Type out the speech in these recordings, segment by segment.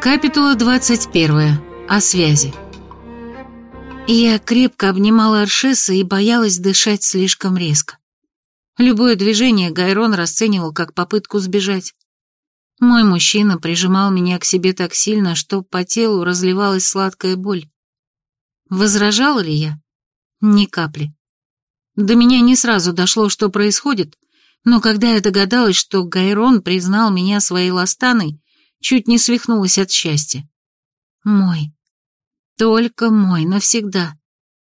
Капитула 21. О связи. Я крепко обнимала Аршеса и боялась дышать слишком резко. Любое движение Гайрон расценивал как попытку сбежать. Мой мужчина прижимал меня к себе так сильно, что по телу разливалась сладкая боль. Возражала ли я? Ни капли. До меня не сразу дошло, что происходит, но когда я догадалась, что Гайрон признал меня своей ластаной, чуть не свихнулась от счастья. Мой. Только мой, навсегда.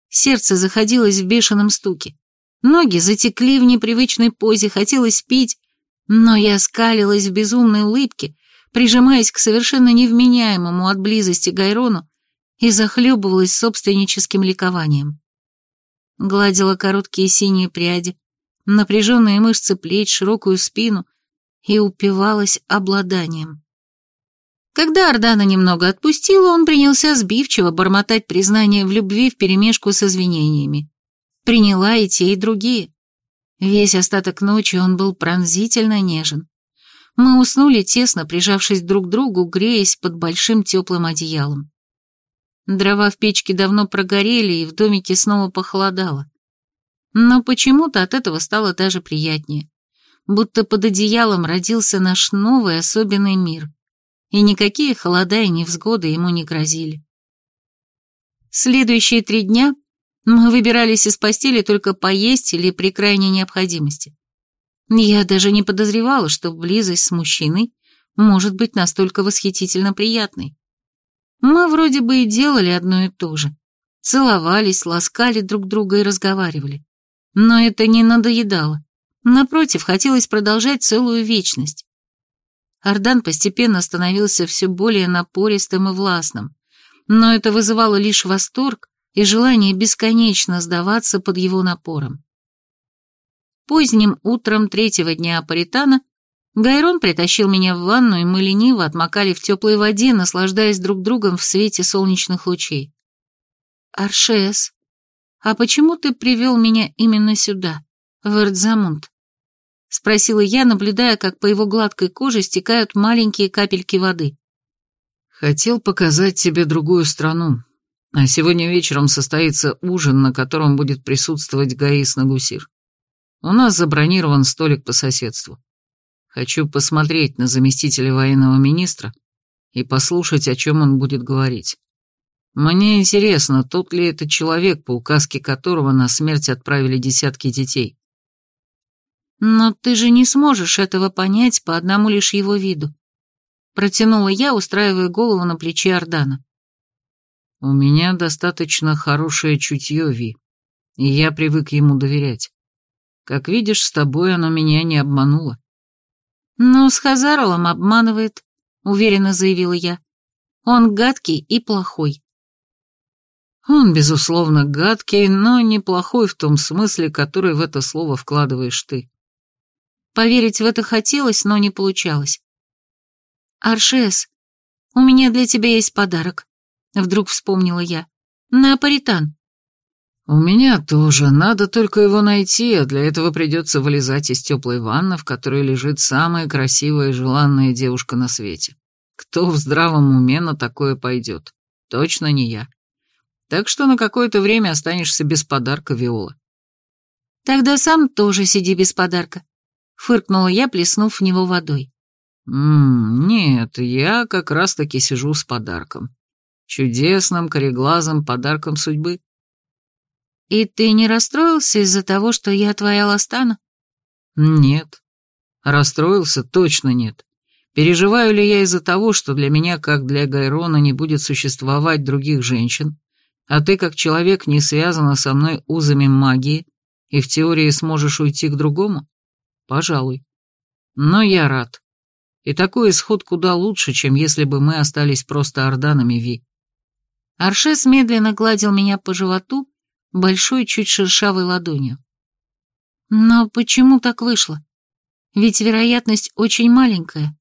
Сердце заходилось в бешеном стуке. Ноги затекли в непривычной позе, хотелось пить, но я скалилась в безумной улыбке, прижимаясь к совершенно невменяемому от близости Гайрону и захлебывалась собственническим ликованием. Гладила короткие синие пряди, напряженные мышцы плеч, широкую спину и упивалась обладанием. Когда Ордана немного отпустила, он принялся сбивчиво бормотать признание в любви вперемешку с извинениями. Приняла и те, и другие. Весь остаток ночи он был пронзительно нежен. Мы уснули тесно, прижавшись друг к другу, греясь под большим теплым одеялом. Дрова в печке давно прогорели, и в домике снова похолодало. Но почему-то от этого стало даже приятнее. Будто под одеялом родился наш новый особенный мир — и никакие холода и невзгоды ему не грозили. Следующие три дня мы выбирались из постели только поесть или при крайней необходимости. Я даже не подозревала, что близость с мужчиной может быть настолько восхитительно приятной. Мы вроде бы и делали одно и то же. Целовались, ласкали друг друга и разговаривали. Но это не надоедало. Напротив, хотелось продолжать целую вечность. Ардан постепенно становился все более напористым и властным, но это вызывало лишь восторг и желание бесконечно сдаваться под его напором. Поздним утром третьего дня Апаритана Гайрон притащил меня в ванну, и мы лениво отмокали в теплой воде, наслаждаясь друг другом в свете солнечных лучей. «Аршес, а почему ты привел меня именно сюда, в Эрдзамунд?» — спросила я, наблюдая, как по его гладкой коже стекают маленькие капельки воды. «Хотел показать тебе другую страну. А сегодня вечером состоится ужин, на котором будет присутствовать Гаис Нагусир. У нас забронирован столик по соседству. Хочу посмотреть на заместителя военного министра и послушать, о чем он будет говорить. Мне интересно, тот ли это человек, по указке которого на смерть отправили десятки детей. «Но ты же не сможешь этого понять по одному лишь его виду», протянула я, устраивая голову на плече Ордана. «У меня достаточно хорошее чутье, Ви, и я привык ему доверять. Как видишь, с тобой оно меня не обмануло». «Ну, с Хазаролом обманывает», — уверенно заявила я. «Он гадкий и плохой». «Он, безусловно, гадкий, но неплохой в том смысле, который в это слово вкладываешь ты. Поверить в это хотелось, но не получалось. «Аршес, у меня для тебя есть подарок», — вдруг вспомнила я. «Неаполитан». «У меня тоже, надо только его найти, а для этого придется вылезать из теплой ванны, в которой лежит самая красивая и желанная девушка на свете. Кто в здравом уме на такое пойдет? Точно не я. Так что на какое-то время останешься без подарка, Виола». «Тогда сам тоже сиди без подарка», фыркнула я, плеснув в него водой. «Ммм, нет, я как раз-таки сижу с подарком. Чудесным, кореглазым подарком судьбы». «И ты не расстроился из-за того, что я твоя ластана?» «Нет. Расстроился точно нет. Переживаю ли я из-за того, что для меня, как для Гайрона, не будет существовать других женщин, а ты, как человек, не связана со мной узами магии и в теории сможешь уйти к другому? Пожалуй. Но я рад. И такой исход куда лучше, чем если бы мы остались просто орданами Ви. Аршес медленно гладил меня по животу большой, чуть шершавой ладонью. Но почему так вышло? Ведь вероятность очень маленькая.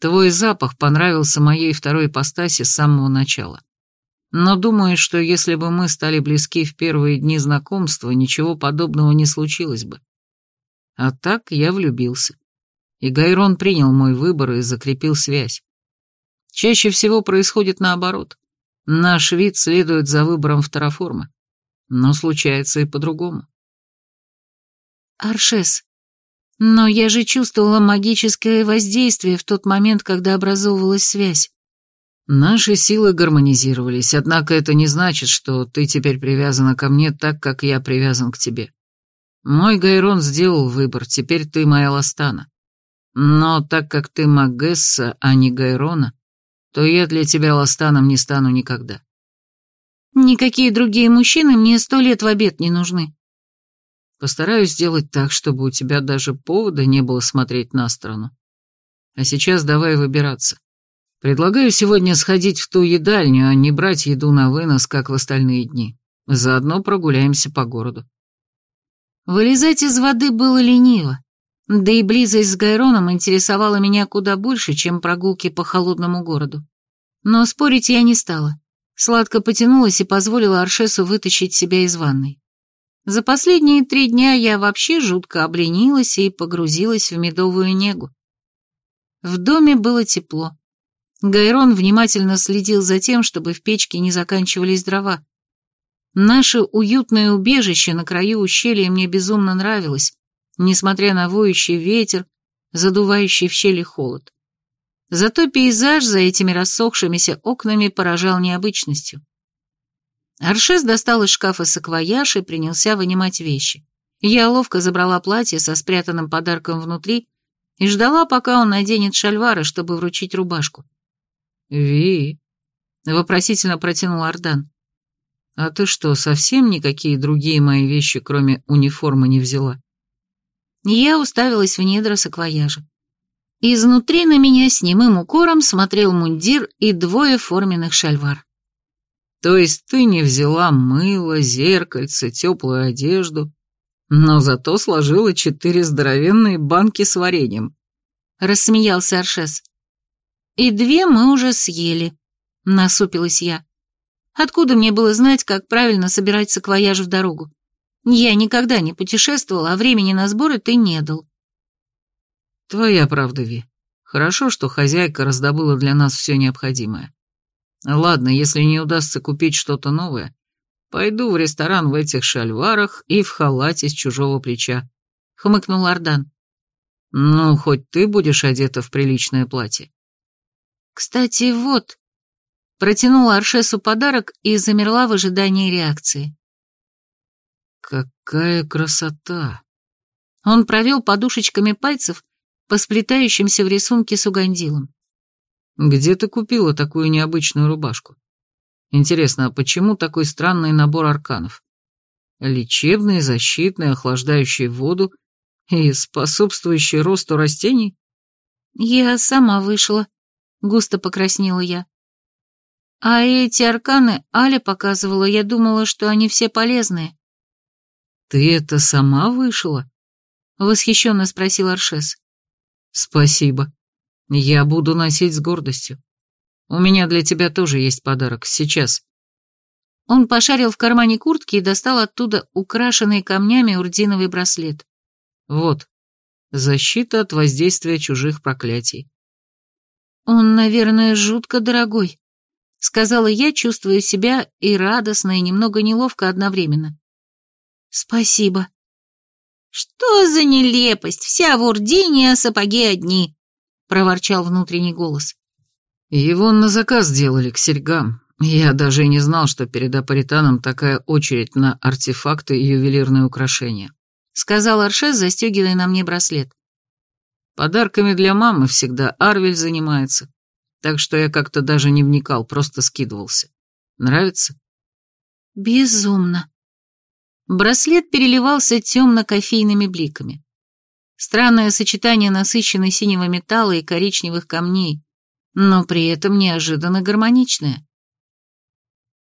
Твой запах понравился моей второй ипостаси с самого начала. Но думаю, что если бы мы стали близки в первые дни знакомства, ничего подобного не случилось бы. А так я влюбился. И Гайрон принял мой выбор и закрепил связь. Чаще всего происходит наоборот. Наш вид следует за выбором второформы. Но случается и по-другому. Аршес, но я же чувствовала магическое воздействие в тот момент, когда образовывалась связь. Наши силы гармонизировались, однако это не значит, что ты теперь привязана ко мне так, как я привязан к тебе. Мой Гайрон сделал выбор, теперь ты моя Ластана. Но так как ты Магесса, а не Гайрона, то я для тебя Ластаном не стану никогда. Никакие другие мужчины мне сто лет в обед не нужны. Постараюсь сделать так, чтобы у тебя даже повода не было смотреть на сторону. А сейчас давай выбираться. Предлагаю сегодня сходить в ту едальню, а не брать еду на вынос, как в остальные дни. Заодно прогуляемся по городу. Вылезать из воды было лениво, да и близость с Гайроном интересовала меня куда больше, чем прогулки по холодному городу. Но спорить я не стала. Сладко потянулась и позволила Аршесу вытащить себя из ванной. За последние три дня я вообще жутко обленилась и погрузилась в медовую негу. В доме было тепло. Гайрон внимательно следил за тем, чтобы в печке не заканчивались дрова. Наше уютное убежище на краю ущелья мне безумно нравилось, несмотря на воющий ветер, задувающий в щели холод. Зато пейзаж за этими рассохшимися окнами поражал необычностью. Аршес достал из шкафа саквояж и принялся вынимать вещи. Я ловко забрала платье со спрятанным подарком внутри и ждала, пока он наденет шальвары, чтобы вручить рубашку. «Ви?» — вопросительно протянул Ардан. «А ты что, совсем никакие другие мои вещи, кроме униформы, не взяла?» Я уставилась в недра саквояжа. Изнутри на меня с немым укором смотрел мундир и двое форменных шальвар. «То есть ты не взяла мыло, зеркальце, теплую одежду, но зато сложила четыре здоровенные банки с вареньем?» — рассмеялся Аршес. «И две мы уже съели», — насупилась я. «Откуда мне было знать, как правильно собирать саквояж в дорогу? Я никогда не путешествовала, а времени на сборы ты не дал». «Твоя правда, Ви. Хорошо, что хозяйка раздобыла для нас все необходимое. Ладно, если не удастся купить что-то новое, пойду в ресторан в этих шальварах и в халате с чужого плеча», — хмыкнул Ардан. «Ну, хоть ты будешь одета в приличное платье». «Кстати, вот...» Протянула Аршесу подарок и замерла в ожидании реакции. «Какая красота!» Он провел подушечками пальцев по сплетающимся в рисунке с угандилом. «Где ты купила такую необычную рубашку? Интересно, а почему такой странный набор арканов? Лечебный, защитный, охлаждающий воду и способствующий росту растений?» «Я сама вышла», Густо покраснела я. А эти арканы Аля показывала, я думала, что они все полезные. «Ты это сама вышла?» — восхищенно спросил Аршес. «Спасибо. Я буду носить с гордостью. У меня для тебя тоже есть подарок. Сейчас». Он пошарил в кармане куртки и достал оттуда украшенный камнями урдиновый браслет. «Вот. Защита от воздействия чужих проклятий. «Он, наверное, жутко дорогой», — сказала я, чувствуя себя и радостно, и немного неловко одновременно. «Спасибо». «Что за нелепость? Вся в Урдине, а сапоги одни», — проворчал внутренний голос. «Его на заказ делали к серьгам. Я даже и не знал, что перед Апаританом такая очередь на артефакты и ювелирные украшения», — сказал Аршес, застегивая на мне браслет. Подарками для мамы всегда Арвель занимается, так что я как-то даже не вникал, просто скидывался. Нравится? Безумно. Браслет переливался темно-кофейными бликами. Странное сочетание насыщенной синего металла и коричневых камней, но при этом неожиданно гармоничное.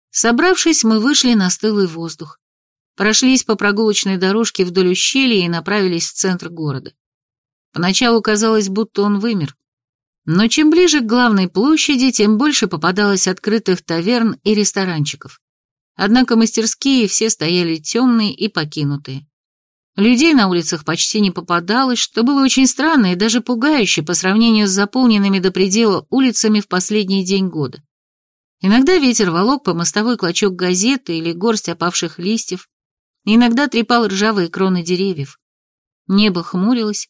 Собравшись, мы вышли на стылый воздух, прошлись по прогулочной дорожке вдоль ущелья и направились в центр города. Поначалу казалось, будто он вымер. Но чем ближе к главной площади, тем больше попадалось открытых таверн и ресторанчиков. Однако мастерские все стояли темные и покинутые. Людей на улицах почти не попадалось, что было очень странно и даже пугающе по сравнению с заполненными до предела улицами в последний день года. Иногда ветер волок по мостовой клочок газеты или горсть опавших листьев, иногда трепал ржавые кроны деревьев. Небо хмурилось,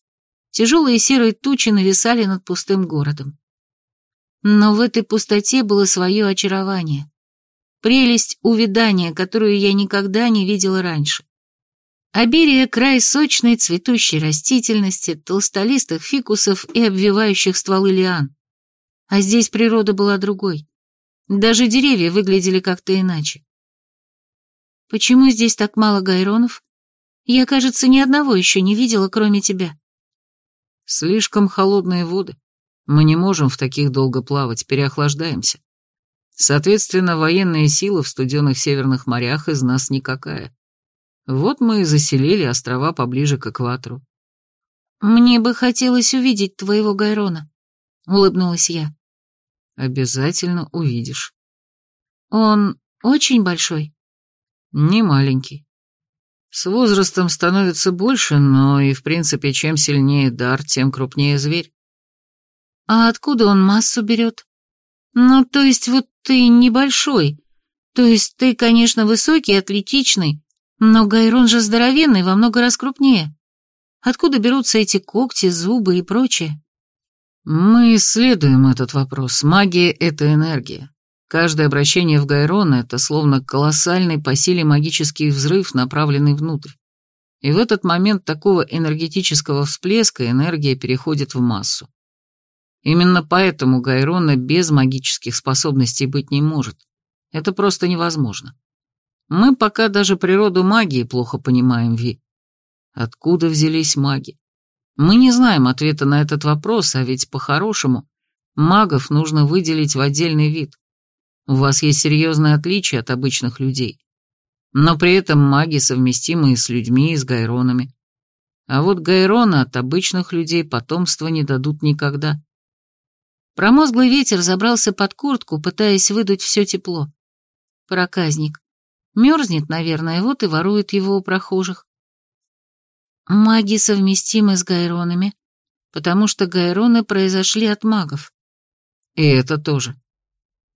тяжелые серые тучи нависали над пустым городом. Но в этой пустоте было свое очарование. Прелесть увядания, которую я никогда не видела раньше. Аберия — край сочной цветущей растительности, толстолистых фикусов и обвивающих стволы лиан. А здесь природа была другой. Даже деревья выглядели как-то иначе. Почему здесь так мало гайронов? Я, кажется, ни одного еще не видела, кроме тебя. Слишком холодные воды. Мы не можем в таких долго плавать, переохлаждаемся. Соответственно, военная сила в студенных северных морях из нас никакая. Вот мы и заселили острова поближе к экватору. «Мне бы хотелось увидеть твоего Гайрона», — улыбнулась я. «Обязательно увидишь». «Он очень большой?» «Не маленький. С возрастом становится больше, но и, в принципе, чем сильнее дар, тем крупнее зверь». «А откуда он массу берет?» «Ну, то есть вот ты небольшой. То есть ты, конечно, высокий, атлетичный, но Гайрон же здоровенный, во много раз крупнее. Откуда берутся эти когти, зубы и прочее? Мы исследуем этот вопрос. Магия — это энергия. Каждое обращение в Гайрон — это словно колоссальный по силе магический взрыв, направленный внутрь. И в этот момент такого энергетического всплеска энергия переходит в массу. Именно поэтому Гайрона без магических способностей быть не может. Это просто невозможно. Мы пока даже природу магии плохо понимаем, Ви. Откуда взялись маги? Мы не знаем ответа на этот вопрос, а ведь по-хорошему магов нужно выделить в отдельный вид. У вас есть серьезное отличие от обычных людей. Но при этом маги совместимы и с людьми, и с гайронами. А вот гайрона от обычных людей потомства не дадут никогда. Промозглый ветер забрался под куртку, пытаясь выдуть все тепло. Проказник. Мерзнет, наверное, вот и ворует его у прохожих. Маги совместимы с гайронами, потому что гайроны произошли от магов. И это тоже.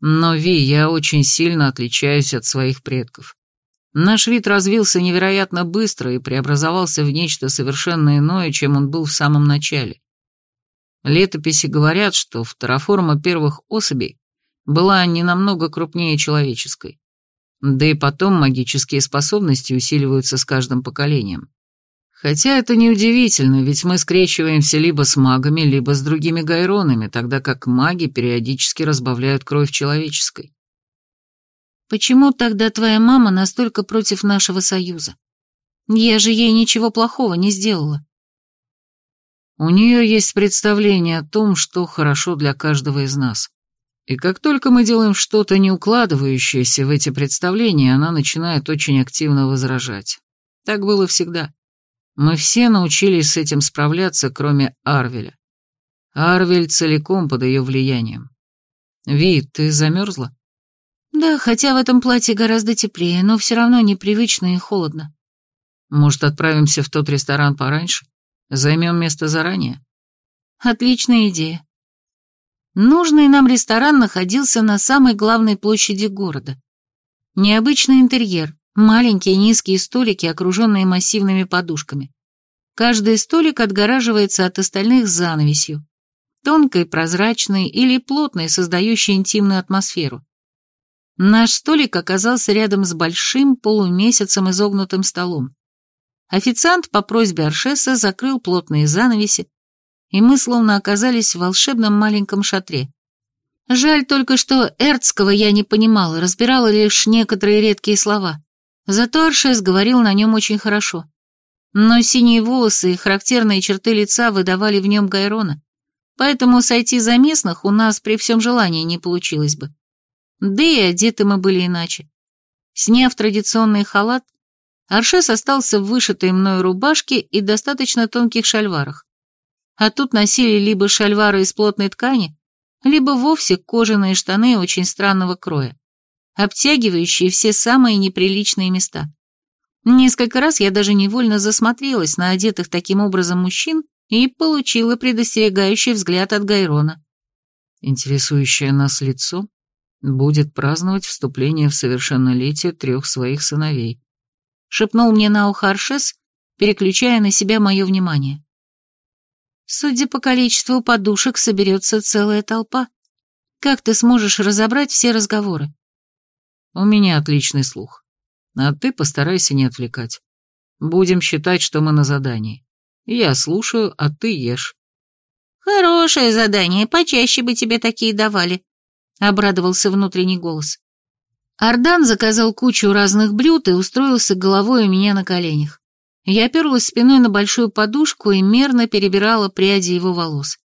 Но, Ви, я очень сильно отличаюсь от своих предков. Наш вид развился невероятно быстро и преобразовался в нечто совершенно иное, чем он был в самом начале. Летописи говорят, что второформа первых особей была не намного крупнее человеческой. Да и потом магические способности усиливаются с каждым поколением. Хотя это неудивительно, ведь мы скрещиваемся либо с магами, либо с другими гайронами, тогда как маги периодически разбавляют кровь человеческой. Почему тогда твоя мама настолько против нашего союза? Я же ей ничего плохого не сделала. У нее есть представление о том, что хорошо для каждого из нас. И как только мы делаем что-то не укладывающееся в эти представления, она начинает очень активно возражать. Так было всегда. Мы все научились с этим справляться, кроме Арвеля. Арвель целиком под ее влиянием. Ви, ты замерзла? Да, хотя в этом платье гораздо теплее, но все равно непривычно и холодно. Может, отправимся в тот ресторан пораньше? Займем место заранее? Отличная идея. Нужный нам ресторан находился на самой главной площади города. Необычный интерьер, маленькие низкие столики, окруженные массивными подушками. Каждый столик отгораживается от остальных занавесью, тонкой, прозрачной или плотной, создающей интимную атмосферу. Наш столик оказался рядом с большим полумесяцем изогнутым столом. Официант по просьбе Аршеса закрыл плотные занавеси, и мы словно оказались в волшебном маленьком шатре. Жаль только, что эртского я не понимала, разбирала лишь некоторые редкие слова. Зато Аршес говорил на нем очень хорошо. Но синие волосы и характерные черты лица выдавали в нем Гайрона, поэтому сойти за местных у нас при всем желании не получилось бы. Да и одеты мы были иначе. Сняв традиционный халат, Аршес остался в вышитой мною рубашке и достаточно тонких шальварах а тут носили либо шальвары из плотной ткани, либо вовсе кожаные штаны очень странного кроя, обтягивающие все самые неприличные места. Несколько раз я даже невольно засмотрелась на одетых таким образом мужчин и получила предостерегающий взгляд от Гайрона. Интересующее нас лицо будет праздновать вступление в совершеннолетие трех своих сыновей. Шепнул мне на ухо Аршес, переключая на себя мое внимание. Судя по количеству подушек, соберется целая толпа. Как ты сможешь разобрать все разговоры? У меня отличный слух. А ты постарайся не отвлекать. Будем считать, что мы на задании. Я слушаю, а ты ешь. Хорошее задание, почаще бы тебе такие давали, обрадовался внутренний голос. Ардан заказал кучу разных блюд и устроился головой у меня на коленях. Я оперлась спиной на большую подушку и мерно перебирала пряди его волос.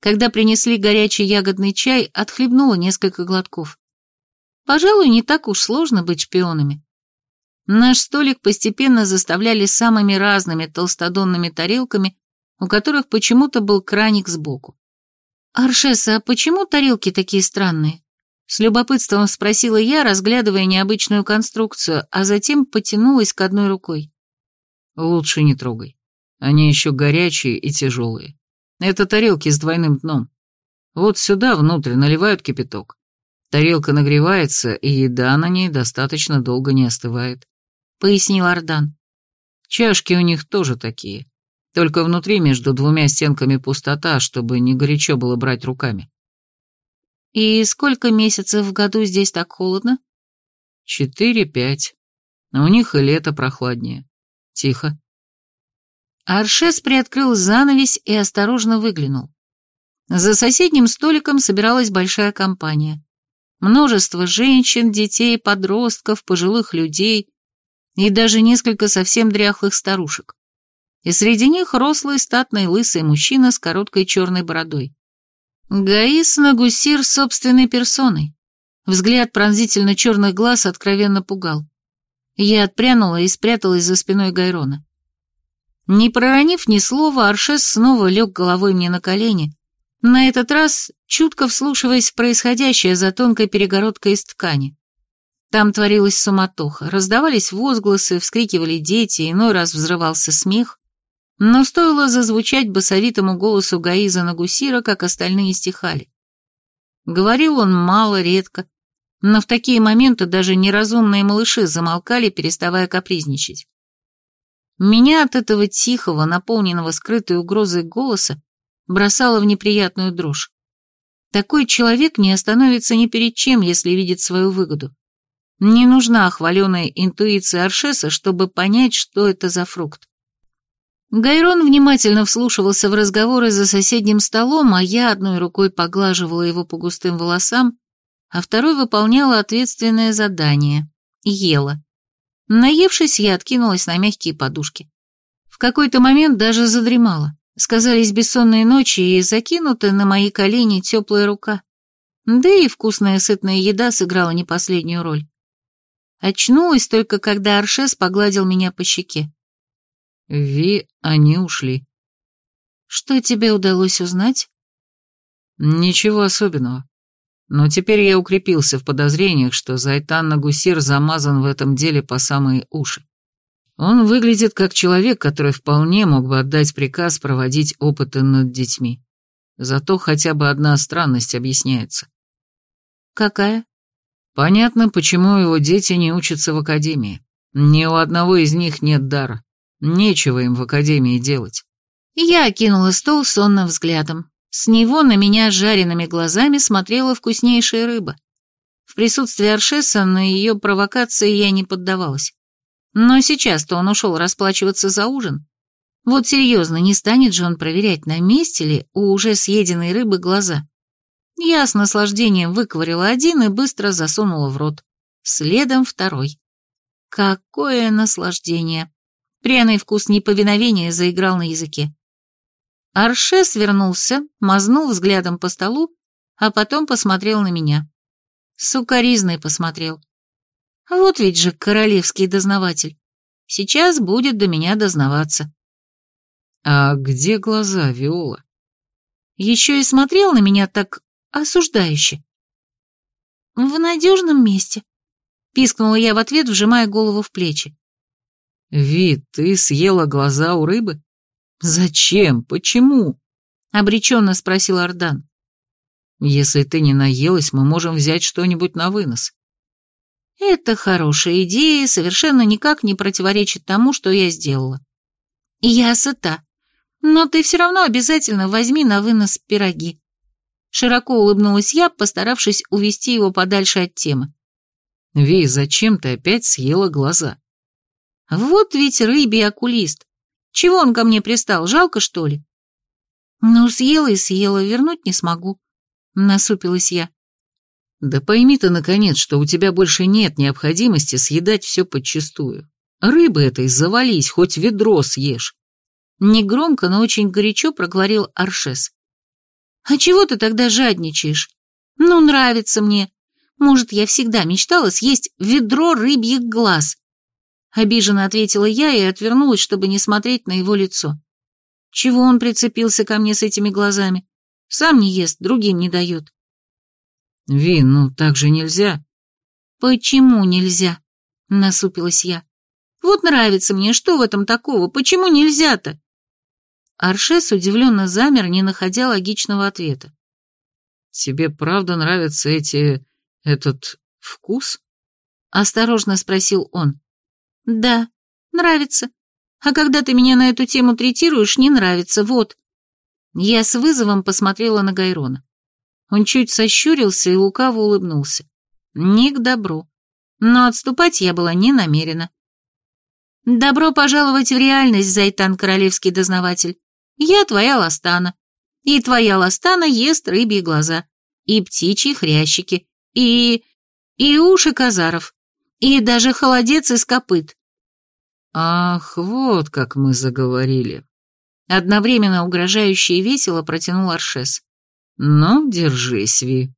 Когда принесли горячий ягодный чай, отхлебнула несколько глотков. Пожалуй, не так уж сложно быть шпионами. Наш столик постепенно заставляли самыми разными толстодонными тарелками, у которых почему-то был краник сбоку. «Аршеса, а почему тарелки такие странные?» С любопытством спросила я, разглядывая необычную конструкцию, а затем потянулась к одной рукой. Лучше не трогай. Они еще горячие и тяжелые. Это тарелки с двойным дном. Вот сюда внутрь наливают кипяток. Тарелка нагревается, и еда на ней достаточно долго не остывает. Пояснил Ардан. Чашки у них тоже такие. Только внутри между двумя стенками пустота, чтобы не горячо было брать руками. «И сколько месяцев в году здесь так холодно?» «Четыре-пять. У них и лето прохладнее. Тихо». Аршес приоткрыл занавесь и осторожно выглянул. За соседним столиком собиралась большая компания. Множество женщин, детей, подростков, пожилых людей и даже несколько совсем дряхлых старушек. И среди них рослый, статный, лысый мужчина с короткой черной бородой. Гаис Нагусир собственной персоной. Взгляд пронзительно черных глаз откровенно пугал. Я отпрянула и спряталась за спиной Гайрона. Не проронив ни слова, Аршес снова лег головой мне на колени, на этот раз чутко вслушиваясь в происходящее за тонкой перегородкой из ткани. Там творилась суматоха, раздавались возгласы, вскрикивали дети, иной раз взрывался смех, но стоило зазвучать басовитому голосу Гаиза Нагусира, как остальные стихали. Говорил он мало, редко, но в такие моменты даже неразумные малыши замолкали, переставая капризничать. Меня от этого тихого, наполненного скрытой угрозой голоса бросало в неприятную дрожь. Такой человек не остановится ни перед чем, если видит свою выгоду. Не нужна хваленая интуиция Аршеса, чтобы понять, что это за фрукт. Гайрон внимательно вслушивался в разговоры за соседним столом, а я одной рукой поглаживала его по густым волосам, а второй выполняла ответственное задание — ела. Наевшись, я откинулась на мягкие подушки. В какой-то момент даже задремала. Сказались бессонные ночи и закинута на мои колени теплая рука. Да и вкусная сытная еда сыграла не последнюю роль. Очнулась только, когда Аршес погладил меня по щеке. Ви, они ушли. Что тебе удалось узнать? Ничего особенного. Но теперь я укрепился в подозрениях, что Зайтан Нагусир замазан в этом деле по самые уши. Он выглядит как человек, который вполне мог бы отдать приказ проводить опыты над детьми. Зато хотя бы одна странность объясняется. Какая? Понятно, почему его дети не учатся в академии. Ни у одного из них нет дара. Нечего им в академии делать. Я окинула стол сонным взглядом. С него на меня жареными глазами смотрела вкуснейшая рыба. В присутствии Аршеса на ее провокации я не поддавалась. Но сейчас-то он ушел расплачиваться за ужин. Вот серьезно, не станет же он проверять, на месте ли у уже съеденной рыбы глаза. Я с наслаждением выковырила один и быстро засунула в рот. Следом второй. Какое наслаждение! Пряный вкус неповиновения заиграл на языке. Арше свернулся, мазнул взглядом по столу, а потом посмотрел на меня. Сукаризный посмотрел. Вот ведь же королевский дознаватель. Сейчас будет до меня дознаваться. А где глаза, Виола? Еще и смотрел на меня так осуждающе. В надежном месте, пискнула я в ответ, вжимая голову в плечи. Вид, ты съела глаза у рыбы? Зачем? Почему? Обреченно спросил Ардан. Если ты не наелась, мы можем взять что-нибудь на вынос. Это хорошая идея, совершенно никак не противоречит тому, что я сделала. Я сыта, но ты все равно обязательно возьми на вынос пироги. Широко улыбнулась я, постаравшись увести его подальше от темы. Ви, зачем ты опять съела глаза? Вот ведь рыбий окулист. Чего он ко мне пристал, жалко, что ли? Ну, съела и съела, вернуть не смогу. Насупилась я. Да пойми ты, наконец, что у тебя больше нет необходимости съедать все подчистую. Рыбы этой завались, хоть ведро съешь. Негромко, но очень горячо проговорил Аршес. А чего ты тогда жадничаешь? Ну, нравится мне. Может, я всегда мечтала съесть ведро рыбьих глаз. Обиженно ответила я и отвернулась, чтобы не смотреть на его лицо. Чего он прицепился ко мне с этими глазами? Сам не ест, другим не дает. Ви, ну так же нельзя. Почему нельзя? Насупилась я. Вот нравится мне, что в этом такого? Почему нельзя-то? Аршес удивленно замер, не находя логичного ответа. «Тебе правда нравятся эти... этот... вкус?» Осторожно спросил он. «Да, нравится. А когда ты меня на эту тему третируешь, не нравится, вот». Я с вызовом посмотрела на Гайрона. Он чуть сощурился и лукаво улыбнулся. Не к добру. Но отступать я была не намерена. «Добро пожаловать в реальность, Зайтан, королевский дознаватель. Я твоя ластана. И твоя ластана ест рыбьи глаза, и птичьи хрящики, и... и уши казаров, и даже холодец из копыт. Ах, вот как мы заговорили. Одновременно угрожающе и весело протянул Аршес. Ну, держись, Ви.